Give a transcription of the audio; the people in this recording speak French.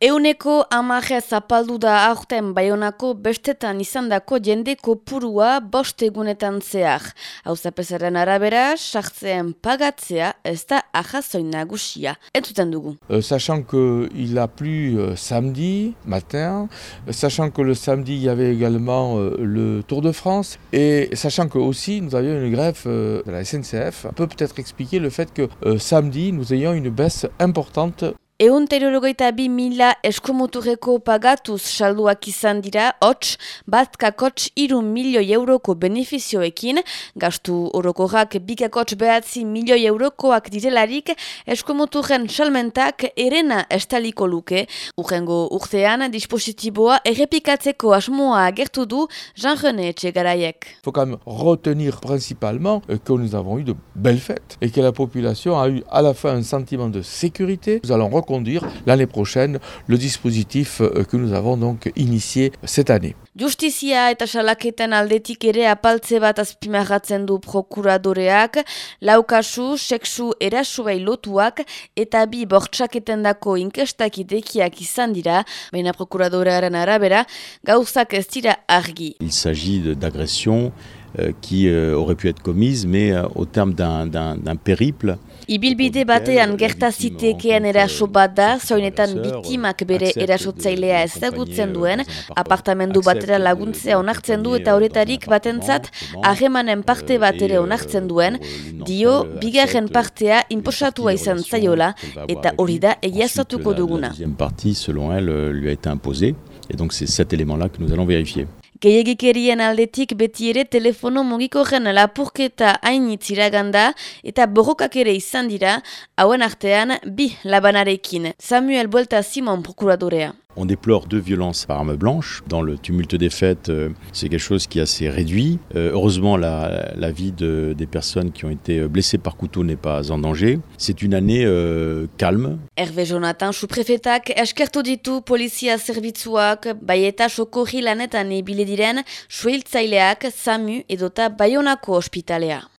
Euneko amarre zapaldu da aurten baionako bestetan izandako jende kopurua bost egunetan zehar. Hau zapesaren arabera, sartzean pagatzea ez da ahazoin nagusia. Entzuten dugu. Euh, sachant qu'il a plu euh, samedi matin, sachant que le samedi il y avait également euh, le Tour de France, et sachant que aussi nous avions une grève euh, de la SNCF, peut peut-être expliquer le fait que samedi nous ayons une baisse importante Eun terorogeita bi mila eskomoturreko pagatuz salduak izan dira, hots, bat kakotx iru milioi euroko beneficioekin, gastu orokorrak bikakotx behatzi milioi eurokoak direlarik, eskomoturren salmentak erena estaliko luke. Urrengo urtean, dispositiboa errepikatzeko asmoa agertu du Jean-René Etxegaraiek. Il faut quand même retenir principalement que nous avons eu de belles fêtes et que la population a eu à la fois un sentiment de sécurité. Nous allons conduire l'année prochaine le dispositif euh, que nous avons donc initié cette année. Justizia eta salaketen aldetik ere apaltze bat azpimarratzen du prokuradoreak, laukasu, sexu erasuei lotuak eta bi bortsaketendako inkestak idekiak izan dira, baina prokuradorearen arabera, gauzak ez dira argi. Il s'agit d'agressions euh, qui euh, auraient pu être commises, mais euh, au terme d'un- périple. Ibilbide batean gertazitekeen eraso bat da, zoinetan biktimak bere erasotzailea ezagutzen duen, apartamendu batera laguntzea onartzen du eta horretarik batentzat harremanen parte bat ere onartzen duen, dio bigarren partea inposatua izan zaiola eta hori da egiaztatuko La duguna. partie, selon elle, euh, lui a été imposée. Et donc c'est cet élément-là que nous allons vérifier. Gehiagikerien aldetik beti ere telefono mugikorren lapurketa hainitz iraganda eta borrokak ere izan dira, hauen artean bi labanarekin. Samuel Buelta Simon prokuradorea. On déplore deux violences par arme blanche. Dans le tumulte des fêtes, euh, c'est quelque chose qui est assez réduit. Euh, heureusement, la, la vie de- des personnes qui ont été blessées par couteau n'est pas en danger. C'est une année euh, calme, Hervé Jonathan suprefetak eskertu ditu polizia zerbitzuak, bai eta sokorri lanetan ibile diren suhiltzaileak, Samu edota Bayonako ospitalea.